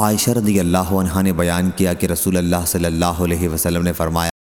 عائشہ رضی اللہ عنہ نے بیان کیا کہ رسول اللہ صلی اللہ علیہ وسلم نے فرمایا